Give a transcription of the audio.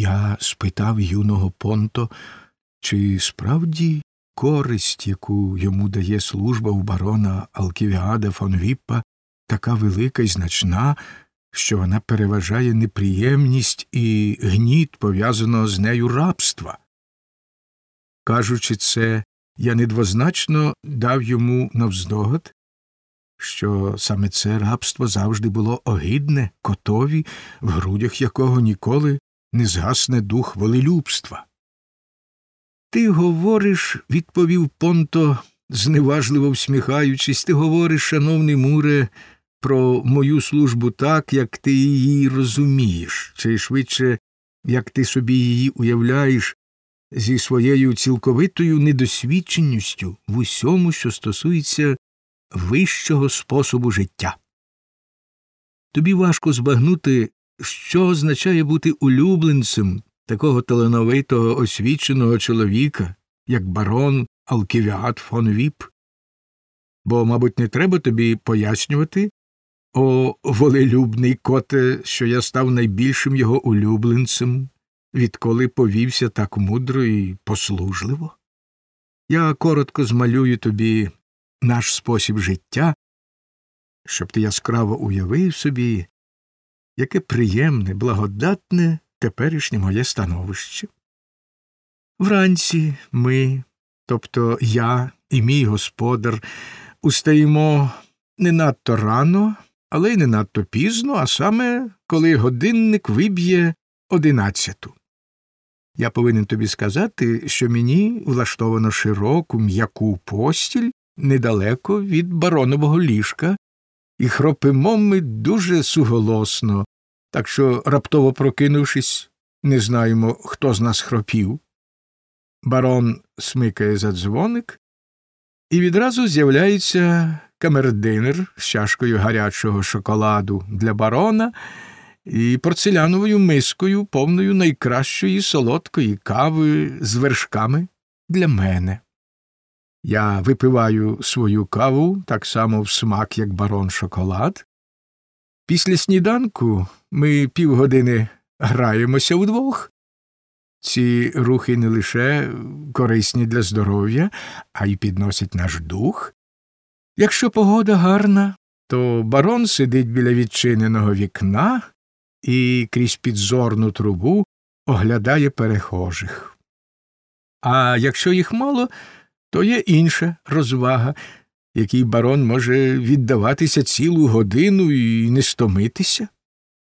Я спитав юного понто, чи справді користь, яку йому дає служба у барона Алківіада фон Віппа, така велика і значна, що вона переважає неприємність і гніт пов'язаного з нею рабства. Кажучи це, я недвозначно дав йому навздогад, що саме це рабство завжди було огидне котові, в грудях якого ніколи не згасне дух волелюбства. Ти говориш, відповів Понто, зневажливо всміхаючись, ти говориш, шановний муре, про мою службу так, як ти її розумієш, чи швидше, як ти собі її уявляєш, зі своєю цілковитою недосвідченістю в усьому, що стосується вищого способу життя. Тобі важко збагнути, що означає бути улюбленцем такого талановитого освіченого чоловіка, як барон Алківіат фон Віп. Бо, мабуть, не треба тобі пояснювати, о волелюбний коте, що я став найбільшим його улюбленцем, відколи повівся так мудро і послужливо. Я коротко змалюю тобі наш спосіб життя, щоб ти яскраво уявив собі, яке приємне, благодатне теперішнє моє становище. Вранці ми, тобто я і мій господар, устаємо не надто рано, але й не надто пізно, а саме коли годинник виб'є одинадцяту. Я повинен тобі сказати, що мені влаштовано широку м'яку постіль недалеко від баронового ліжка, і хропимо ми дуже суголосно, так що, раптово прокинувшись, не знаємо, хто з нас хропів. Барон смикає за дзвоник, і відразу з'являється камердинер з чашкою гарячого шоколаду для барона і порцеляновою мискою, повною найкращої солодкої кави з вершками для мене. Я випиваю свою каву так само в смак, як барон шоколад. Після сніданку ми півгодини граємося вдвох. Ці рухи не лише корисні для здоров'я, а й підносять наш дух. Якщо погода гарна, то барон сидить біля відчиненого вікна і крізь підзорну трубу оглядає перехожих. А якщо їх мало, то є інша розвага, якій барон може віддаватися цілу годину і не стомитися.